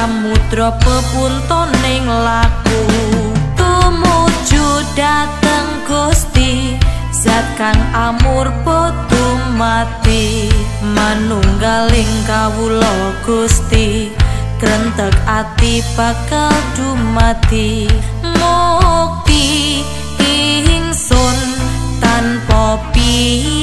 samudra pepuntoning laku tumuju dateng Gusti zat kang amur putu mati manunggaling kawula Gusti krentek ati bakal dumati mukti ingsun tanpa pi